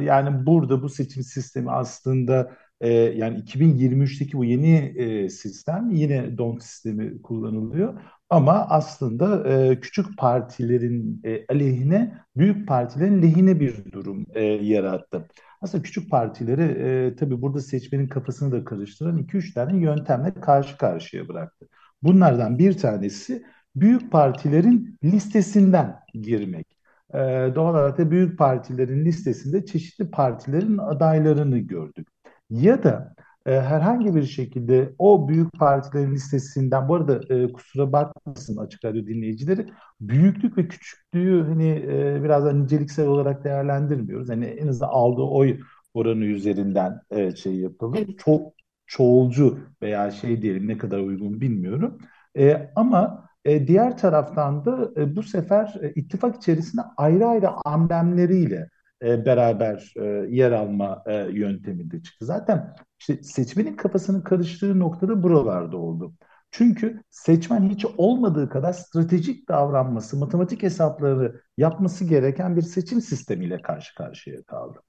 E, yani burada bu seçim sistemi aslında e, yani 2023'teki bu yeni e, sistem yine DONT sistemi kullanılıyor. Ama aslında e, küçük partilerin e, aleyhine, büyük partilerin lehine bir durum e, yarattı. Aslında küçük partileri e, tabii burada seçmenin kafasını da karıştıran 2-3 tane yöntemle karşı karşıya bıraktı. Bunlardan bir tanesi büyük partilerin listesinden girmek. E, doğal olarak da büyük partilerin listesinde çeşitli partilerin adaylarını gördük. Ya da e, herhangi bir şekilde o büyük partilerin listesinden bu arada e, kusura bakmasın açık radyo dinleyicileri büyüklük ve küçüklüğü hani e, biraz da niceliksel olarak değerlendirmiyoruz. Hani en azından aldığı oy oranı üzerinden e, şey yapalım. Evet. Çok çoğulcu veya şey diyelim ne kadar uygun bilmiyorum. E, ama e, diğer taraftan da e, bu sefer e, ittifak içerisinde ayrı ayrı amblemleriyle e, beraber e, yer alma e, yönteminde çıktı. Zaten işte seçmenin kafasının karıştığı noktada buralarda oldu. Çünkü seçmen hiç olmadığı kadar stratejik davranması, matematik hesapları yapması gereken bir seçim sistemiyle karşı karşıya kaldı.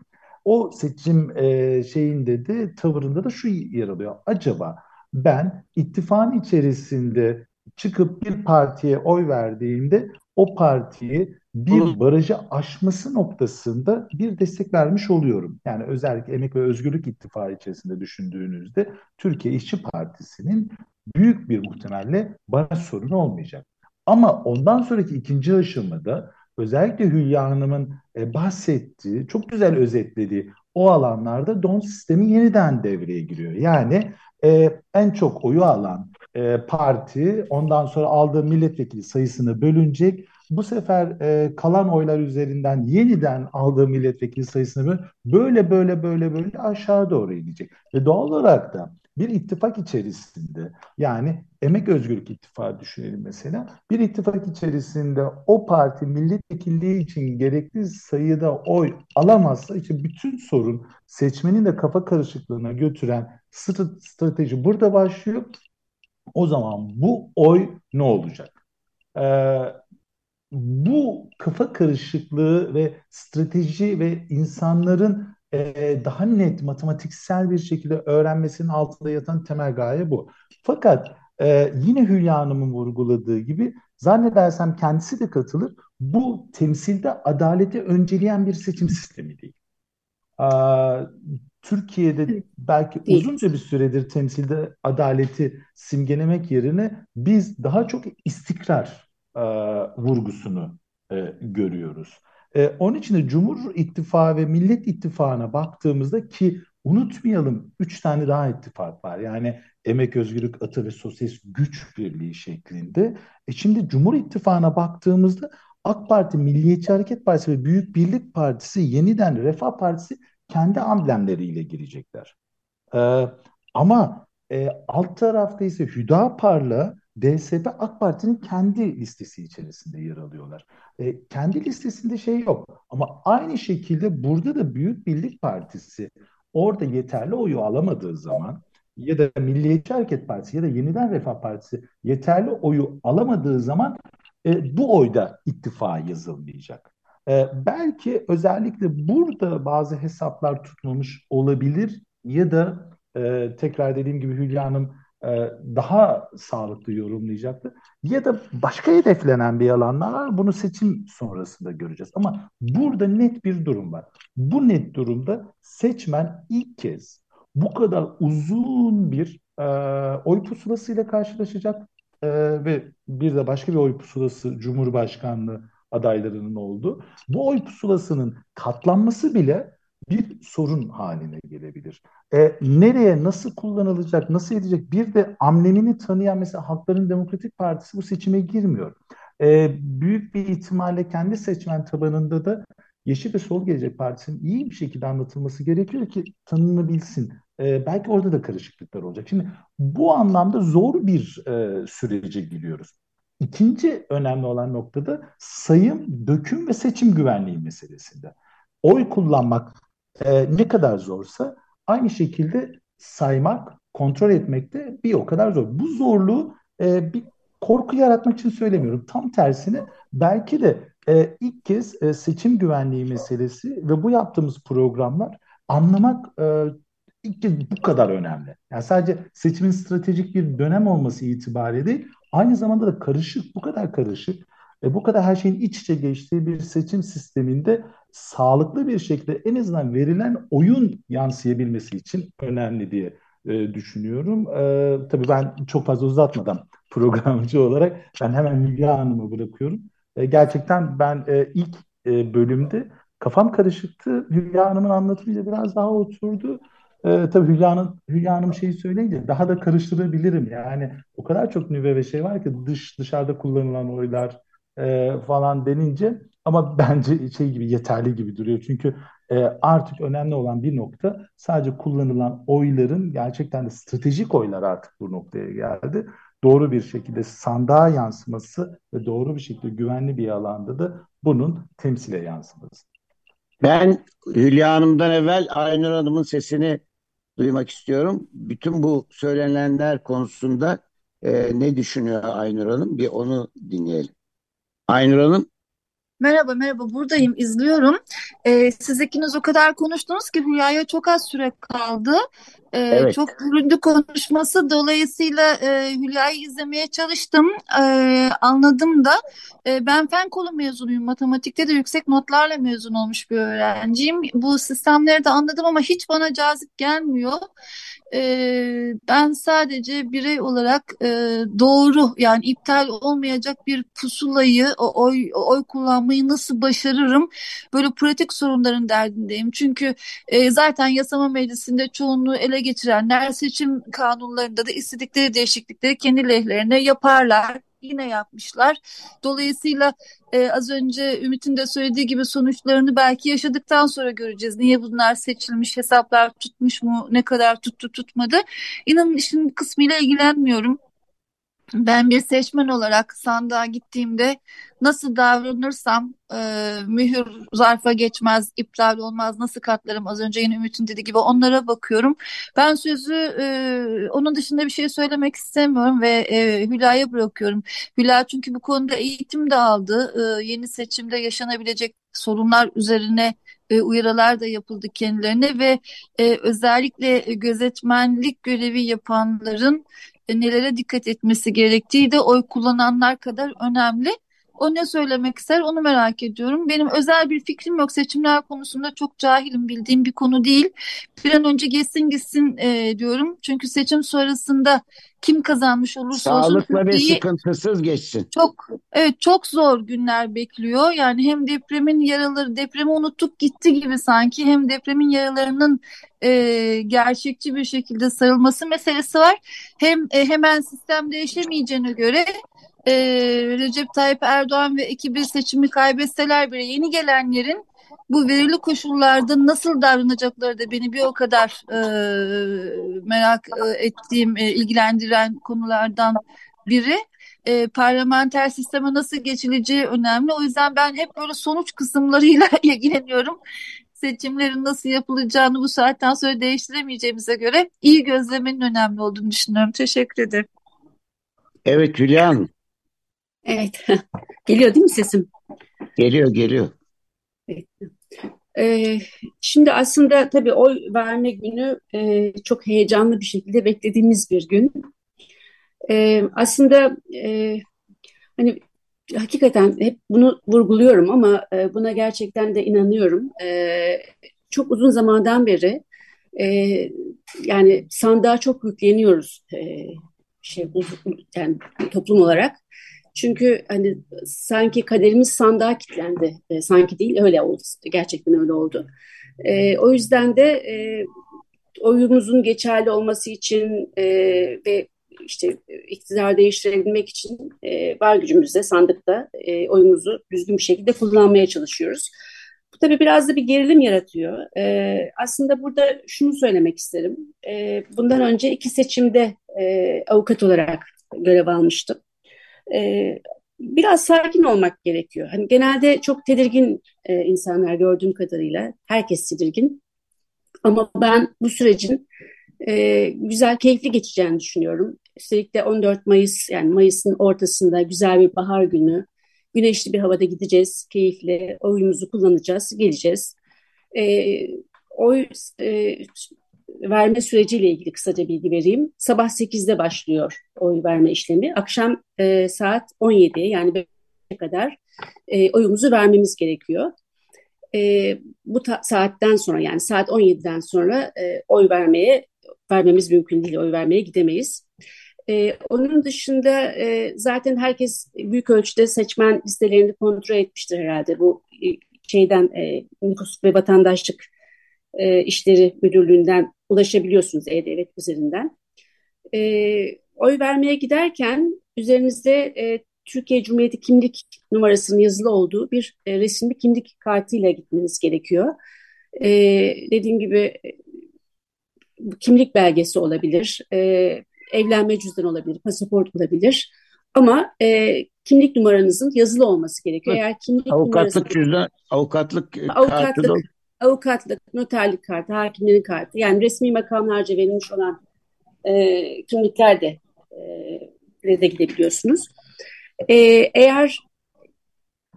O seçim şeyinde de tavırında da şu yer alıyor. Acaba ben ittifakın içerisinde çıkıp bir partiye oy verdiğimde o partiyi bir barajı aşması noktasında bir destek vermiş oluyorum. Yani özellikle Emek ve Özgürlük İttifakı içerisinde düşündüğünüzde Türkiye İşçi Partisi'nin büyük bir muhtemelle baraj sorunu olmayacak. Ama ondan sonraki ikinci aşamada özellikle Hülya Hanım'ın e, bahsettiği, çok güzel özetlediği o alanlarda don sistemi yeniden devreye giriyor. Yani e, en çok oyu alan e, parti ondan sonra aldığı milletvekili sayısını bölünecek. Bu sefer e, kalan oylar üzerinden yeniden aldığı milletvekili sayısını böyle böyle böyle böyle aşağı doğru inecek. Ve doğal olarak da bir ittifak içerisinde yani Emek Özgürlük İttifakı düşünelim mesela. Bir ittifak içerisinde o parti milletvekilliği için gerekli sayıda oy alamazsa işte bütün sorun seçmenin de kafa karışıklığına götüren strateji burada başlıyor. O zaman bu oy ne olacak? Ee, bu kafa karışıklığı ve strateji ve insanların e, daha net matematiksel bir şekilde öğrenmesinin altında yatan temel gaye bu. Fakat e, yine Hülya Hanım'ın vurguladığı gibi zannedersem kendisi de katılır. Bu temsilde adaleti önceleyen bir seçim sistemi değil. Türkiye'de belki değil. uzunca bir süredir temsilde adaleti simgelemek yerine biz daha çok istikrar e, vurgusunu e, görüyoruz. E, onun için de Cumhur İttifakı ve Millet İttifakı'na baktığımızda ki unutmayalım üç tane daha ittifak var. Yani Emek Özgürlük Atı ve Sosyalist Güç Birliği şeklinde. E şimdi Cumhur İttifakı'na baktığımızda AK Parti, Milliyetçi Hareket Partisi ve Büyük Birlik Partisi yeniden Refah Partisi kendi amblemleriyle girecekler. Ee, ama e, alt tarafta ise Hüdapar'la DSP AK Parti'nin kendi listesi içerisinde yer alıyorlar. E, kendi listesinde şey yok. Ama aynı şekilde burada da Büyük Birlik Partisi orada yeterli oyu alamadığı zaman ya da Milliyetçi Hareket Partisi ya da Yeniden Refah Partisi yeterli oyu alamadığı zaman e, bu oyda ittifa yazılmayacak. E, belki özellikle burada bazı hesaplar tutmamış olabilir ya da e, tekrar dediğim gibi Hülya Hanım e, daha sağlıklı yorumlayacaktır. Ya da başka hedeflenen bir alanlar var. Bunu seçim sonrasında göreceğiz. Ama burada net bir durum var. Bu net durumda seçmen ilk kez bu kadar uzun bir e, oy pusulasıyla karşılaşacak e, ve bir de başka bir oy pusulası Cumhurbaşkanlığı adaylarının oldu. Bu oy pusulasının katlanması bile bir sorun haline gelebilir. E, nereye, nasıl kullanılacak, nasıl edecek? Bir de amblemini tanıyan mesela Halkların Demokratik Partisi bu seçime girmiyor. E, büyük bir ihtimalle kendi seçmen tabanında da Yeşil ve Sol Gelecek Partisi'nin iyi bir şekilde anlatılması gerekiyor ki tanınabilsin. E, belki orada da karışıklıklar olacak. Şimdi bu anlamda zor bir e, sürece giriyoruz. İkinci önemli olan noktada sayım, döküm ve seçim güvenliği meselesinde. Oy kullanmak e, ne kadar zorsa aynı şekilde saymak, kontrol etmek de bir o kadar zor. Bu zorluğu e, bir korku yaratmak için söylemiyorum. Tam tersine belki de e, ilk kez e, seçim güvenliği meselesi ve bu yaptığımız programlar anlamak e, ilk kez bu kadar önemli. Yani sadece seçimin stratejik bir dönem olması itibariyle değil, aynı zamanda da karışık, bu kadar karışık ve bu kadar her şeyin iç içe geçtiği bir seçim sisteminde sağlıklı bir şekilde en azından verilen oyun yansıyabilmesi için önemli diye e, düşünüyorum. E, tabii ben çok fazla uzatmadan programcı olarak ben hemen Hülya Hanım'ı bırakıyorum. E, gerçekten ben e, ilk e, bölümde kafam karışıktı. Hülya Hanım'ın anlatımıyla biraz daha oturdu. E, tabii Hülya Hanım, Hülya Hanım şeyi söyleyince daha da karıştırabilirim. Yani o kadar çok nüve ve şey var ki dış dışarıda kullanılan oylar e, falan denince ama bence şey gibi yeterli gibi duruyor. Çünkü e, artık önemli olan bir nokta sadece kullanılan oyların gerçekten de stratejik oylar artık bu noktaya geldi. Doğru bir şekilde sandığa yansıması ve doğru bir şekilde güvenli bir alanda da bunun temsile yansıması. Ben Hülya Hanım'dan evvel Aynur Hanım'ın sesini duymak istiyorum. Bütün bu söylenenler konusunda e, ne düşünüyor Aynur Hanım? Bir onu dinleyelim. Aynur Hanım. Merhaba merhaba buradayım izliyorum. Ee, siz ikiniz o kadar konuştunuz ki Hülya'ya çok az süre kaldı. Ee, Evet. çok büründü konuşması dolayısıyla e, Hülya'yı izlemeye çalıştım. Ee, anladım da. Ee, ben fen kolu mezunuyum. Matematikte de yüksek notlarla mezun olmuş bir öğrenciyim. Bu sistemleri de anladım ama hiç bana cazip gelmiyor. Ee, ben sadece birey olarak e, doğru yani iptal olmayacak bir pusulayı o oy, o oy kullanmayı nasıl başarırım böyle pratik sorunların derdindeyim. Çünkü e, zaten yasama meclisinde çoğunluğu ele geçirenler seçim kanunlarında da istedikleri değişiklikleri kendi lehlerine yaparlar yine yapmışlar. Dolayısıyla e, az önce Ümit'in de söylediği gibi sonuçlarını belki yaşadıktan sonra göreceğiz. Niye bunlar seçilmiş, hesaplar tutmuş mu, ne kadar tuttu tutmadı. İnanın işin kısmıyla ilgilenmiyorum. Ben bir seçmen olarak sandığa gittiğimde nasıl davranırsam e, mühür zarfa geçmez, iptal olmaz, nasıl katlarım az önce yine Ümit'in dediği gibi onlara bakıyorum. Ben sözü e, onun dışında bir şey söylemek istemiyorum ve e, Hülya'ya bırakıyorum. Hülya çünkü bu konuda eğitim de aldı. E, yeni seçimde yaşanabilecek sorunlar üzerine e, uyarılar da yapıldı kendilerine ve e, özellikle gözetmenlik görevi yapanların e, nelere dikkat etmesi gerektiği de oy kullananlar kadar önemli. O ne söylemek ister onu merak ediyorum. Benim özel bir fikrim yok. Seçimler konusunda çok cahilim bildiğim bir konu değil. Bir an önce geçsin gitsin e, diyorum. Çünkü seçim sonrasında kim kazanmış olursa olsun Sağlıkla ve sıkıntısız geçsin. çok evet çok zor günler bekliyor. Yani hem depremin yaraları depremi unuttuk gitti gibi sanki hem depremin yaralarının e, gerçekçi bir şekilde sarılması meselesi var. Hem e, hemen sistem değişemeyeceğine göre e, Recep Tayyip Erdoğan ve ekibi seçimi kaybetseler bile yeni gelenlerin bu verili koşullarda nasıl davranacakları da beni bir o kadar e, merak e, ettiğim, e, ilgilendiren konulardan biri. E, parlamenter sisteme nasıl geçileceği önemli. O yüzden ben hep böyle sonuç kısımlarıyla ilgileniyorum. Seçimlerin nasıl yapılacağını bu saatten sonra değiştiremeyeceğimize göre iyi gözlemenin önemli olduğunu düşünüyorum. Teşekkür ederim. Evet Hülya Hanım. Evet. Geliyor değil mi sesim? Geliyor geliyor. Ee, şimdi aslında tabii oy verme günü e, çok heyecanlı bir şekilde beklediğimiz bir gün. Ee, aslında e, hani hakikaten hep bunu vurguluyorum ama e, buna gerçekten de inanıyorum. Ee, çok uzun zamandan beri e, yani sandığa çok yükleniyoruz e, şey yani toplum olarak. Çünkü hani sanki kaderimiz sandığa kilitlendi. E, sanki değil öyle oldu. Gerçekten öyle oldu. E, o yüzden de e, oyumuzun geçerli olması için e, ve işte iktidar değiştirebilmek için e, var gücümüzle sandıkta e, oyumuzu düzgün bir şekilde kullanmaya çalışıyoruz. Bu tabii biraz da bir gerilim yaratıyor. E, aslında burada şunu söylemek isterim. E, bundan önce iki seçimde e, avukat olarak görev almıştım e, biraz sakin olmak gerekiyor. Hani genelde çok tedirgin e, insanlar gördüğüm kadarıyla. Herkes tedirgin. Ama ben bu sürecin e, güzel, keyifli geçeceğini düşünüyorum. Üstelik de 14 Mayıs yani Mayıs'ın ortasında güzel bir bahar günü. Güneşli bir havada gideceğiz, keyifli oyumuzu kullanacağız, geleceğiz. E, oy e, verme süreciyle ilgili kısaca bilgi vereyim. Sabah 8'de başlıyor oy verme işlemi. Akşam e, saat 17'ye yani 5'e kadar e, oyumuzu vermemiz gerekiyor. E, bu saatten sonra yani saat 17'den sonra e, oy vermeye vermemiz mümkün değil. Oy vermeye gidemeyiz. E, onun dışında e, zaten herkes büyük ölçüde seçmen listelerini kontrol etmiştir herhalde. Bu e, şeyden e, nüfus ve vatandaşlık e, İşleri Müdürlüğü'nden ulaşabiliyorsunuz E-Devlet üzerinden. E, oy vermeye giderken üzerinizde e, Türkiye Cumhuriyeti kimlik numarasının yazılı olduğu bir e, resimli kimlik kartıyla gitmeniz gerekiyor. E, dediğim gibi e, kimlik belgesi olabilir, e, evlenme cüzdanı olabilir, pasaport olabilir. Ama e, kimlik numaranızın yazılı olması gerekiyor. Eğer kimlik avukatlık numarası, cüzdan, avukatlık, e, avukatlık, kartı avukatlık, noterlik kartı, hakimlerin kartı, yani resmi makamlarca verilmiş olan e, kimlikler de e, de gidebiliyorsunuz. E, eğer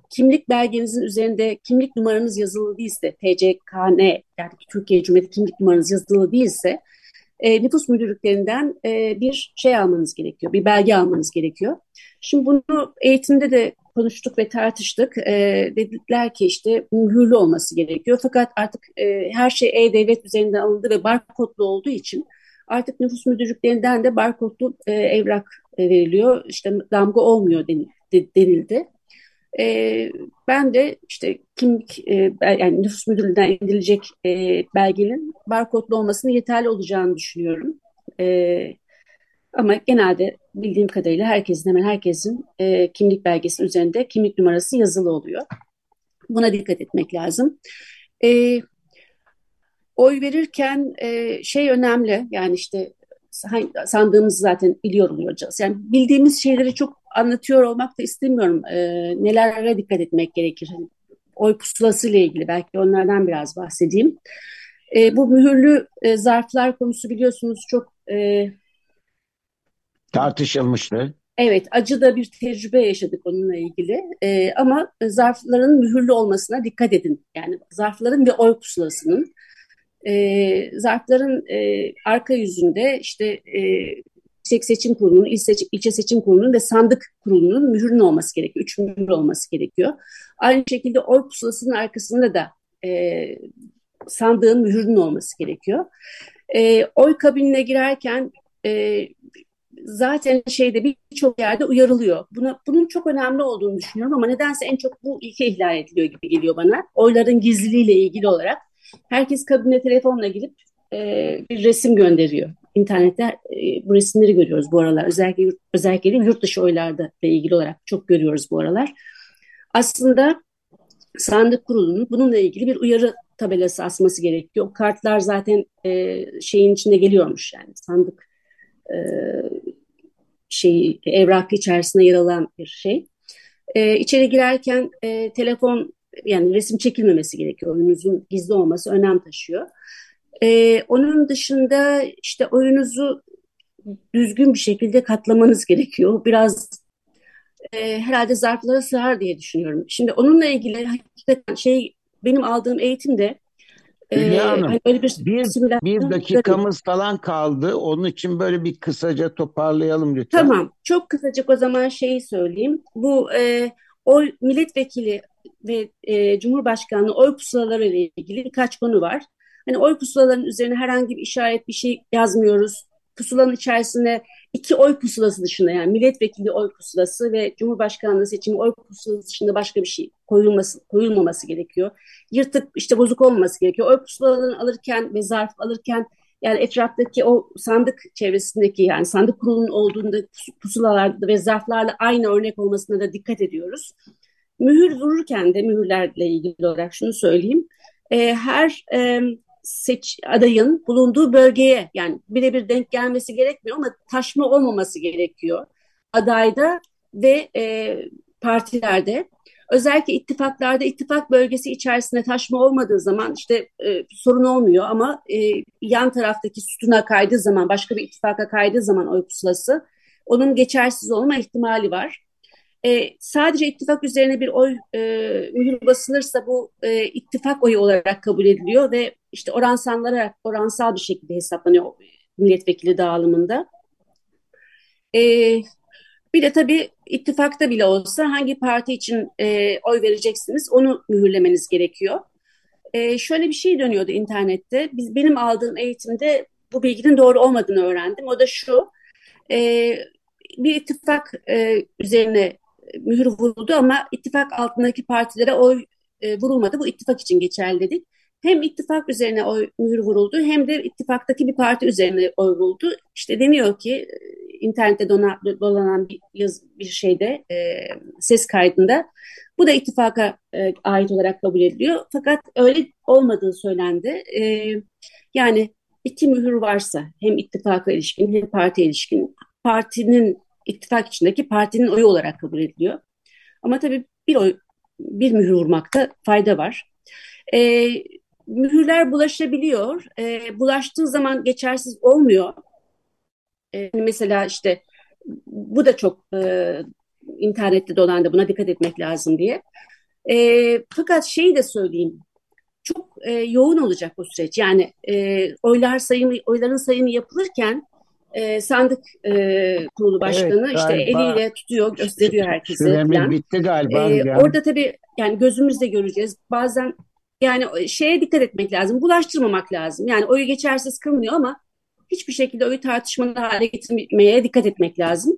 kimlik belgenizin üzerinde kimlik numaranız yazılı değilse, TCKN yani Türkiye Cumhuriyeti kimlik numaranız yazılı değilse e, nüfus müdürlüklerinden e, bir şey almanız gerekiyor, bir belge almanız gerekiyor. Şimdi bunu eğitimde de konuştuk ve tartıştık. E, dediler ki işte mühürlü olması gerekiyor. Fakat artık e, her şey e-devlet üzerinden alındı ve barkodlu olduğu için artık nüfus müdürlüklerinden de barkodlu e, evrak e, veriliyor. İşte damga olmuyor denildi. E, ben de işte kimlik e, yani nüfus müdürlüğünden indirilecek e, belgenin barkodlu olmasının yeterli olacağını düşünüyorum. E, ama genelde bildiğim kadarıyla herkesin hemen herkesin e, kimlik belgesi üzerinde kimlik numarası yazılı oluyor. Buna dikkat etmek lazım. E, oy verirken e, şey önemli yani işte sandığımızı zaten biliyor olacağız. Yani bildiğimiz şeyleri çok anlatıyor olmak da istemiyorum. E, nelere dikkat etmek gerekir? Hani, oy pusulası ile ilgili belki onlardan biraz bahsedeyim. E, bu mühürlü e, zarflar konusu biliyorsunuz çok e, tartışılmıştı. Evet, acı da bir tecrübe yaşadık onunla ilgili. E, ama zarfların mühürlü olmasına dikkat edin. Yani zarfların ve oy pusulasının e, zarfların e, arka yüzünde işte e, Yüksek Seçim Kurulu'nun, il seçim, ilçe seçim kurulunun ve sandık kurulunun mühürün olması gerekiyor. Üç mühür olması gerekiyor. Aynı şekilde oy pusulasının arkasında da e, sandığın mühürünün olması gerekiyor. E, oy kabinine girerken e, zaten şeyde birçok yerde uyarılıyor. Buna, bunun çok önemli olduğunu düşünüyorum ama nedense en çok bu ilke ihlal ediliyor gibi geliyor bana. Oyların gizliliğiyle ilgili olarak. Herkes kabine telefonla gidip e, bir resim gönderiyor. İnternette e, bu resimleri görüyoruz bu aralar. Özellikle yurt, özellikle yurt dışı oylarda ile ilgili olarak çok görüyoruz bu aralar. Aslında sandık kurulunun bununla ilgili bir uyarı tabelası asması gerekiyor. Kartlar zaten e, şeyin içinde geliyormuş yani sandık e, şeyi evrakı içerisinde yer alan bir şey. E, içeri girerken e, telefon yani resim çekilmemesi gerekiyor. Oyunuzun gizli olması önem taşıyor. E, onun dışında işte oyunuzu düzgün bir şekilde katlamanız gerekiyor. Biraz e, herhalde zarflara sığar diye düşünüyorum. Şimdi onunla ilgili hakikaten şey benim aldığım eğitimde Hülya ee, Hanım, hani böyle bir, bir, bir dakikamız falan kaldı. Onun için böyle bir kısaca toparlayalım lütfen. Tamam. Çok kısacık o zaman şeyi söyleyeyim. Bu e, o milletvekili ve e, Cumhurbaşkanlığı oy pusulaları ile ilgili birkaç konu var. Hani oy pusulalarının üzerine herhangi bir işaret bir şey yazmıyoruz. Pusulanın içerisine iki oy pusulası dışında yani milletvekili oy pusulası ve Cumhurbaşkanlığı seçimi oy pusulası dışında başka bir şey koyulması, koyulmaması gerekiyor. Yırtık işte bozuk olmaması gerekiyor. Oy pusulalarını alırken ve zarf alırken yani etraftaki o sandık çevresindeki yani sandık kurulunun olduğunda pusulalarda ve zarflarla aynı örnek olmasına da dikkat ediyoruz. Mühür vururken de mühürlerle ilgili olarak şunu söyleyeyim. E, her e, seç adayın bulunduğu bölgeye yani birebir denk gelmesi gerekmiyor ama taşma olmaması gerekiyor adayda ve e, partilerde. Özellikle ittifaklarda ittifak bölgesi içerisinde taşma olmadığı zaman işte e, sorun olmuyor ama e, yan taraftaki sütuna kaydığı zaman başka bir ittifaka kaydığı zaman oy pusulası onun geçersiz olma ihtimali var. E, sadece ittifak üzerine bir oy e, mühür basılırsa bu e, ittifak oyu olarak kabul ediliyor ve işte oransallara oransal bir şekilde hesaplanıyor milletvekili dağılımında. E, bir de tabii ittifakta bile olsa hangi parti için e, oy vereceksiniz onu mühürlemeniz gerekiyor. E, şöyle bir şey dönüyordu internette. Biz benim aldığım eğitimde bu bilginin doğru olmadığını öğrendim. O da şu. E, bir ittifak e, üzerine mühür vuruldu ama ittifak altındaki partilere oy e, vurulmadı. Bu ittifak için geçerli dedik. hem ittifak üzerine oy mühür vuruldu hem de ittifaktaki bir parti üzerine oy vuruldu. İşte deniyor ki e, internette dona, dolanan bir, yaz, bir şeyde e, ses kaydında bu da ittifaka e, ait olarak kabul ediliyor. Fakat öyle olmadığı söylendi. E, yani iki mühür varsa hem ittifaka ilişkin hem parti ilişkin partinin ittifak içindeki partinin oyu olarak kabul ediliyor. Ama tabii bir oy bir mühür vurmakta fayda var. E, mühürler bulaşabiliyor. E, bulaştığı zaman geçersiz olmuyor. E, mesela işte bu da çok e, internette dolandı buna dikkat etmek lazım diye. E, fakat şeyi de söyleyeyim. Çok e, yoğun olacak bu süreç. Yani e, oylar sayımı, oyların sayımı yapılırken e, sandık e, kurulu başkanı evet, işte eliyle tutuyor, gösteriyor herkese. Süremiz bitti galiba. E, orada tabii yani gözümüzle göreceğiz. Bazen yani şeye dikkat etmek lazım. Bulaştırmamak lazım. Yani oyu geçersiz kılmıyor ama hiçbir şekilde oyu tartışmalı hale getirmeye dikkat etmek lazım.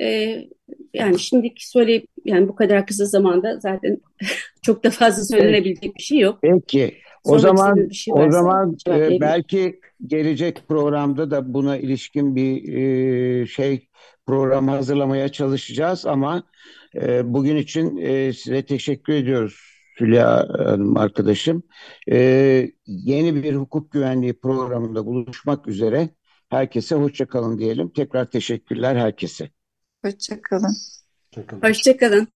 Ee, yani şimdiki söyleyip yani bu kadar kısa zamanda zaten çok da fazla söylenebilecek bir şey yok. Peki. O zaman şey o zaman e, belki gelecek programda da buna ilişkin bir e, şey program hazırlamaya çalışacağız ama e, bugün için e, size teşekkür ediyoruz Hülya Hanım arkadaşım. E, yeni bir hukuk güvenliği programında buluşmak üzere. Herkese hoşçakalın diyelim. Tekrar teşekkürler herkese. Hoşçakalın. Hoşçakalın.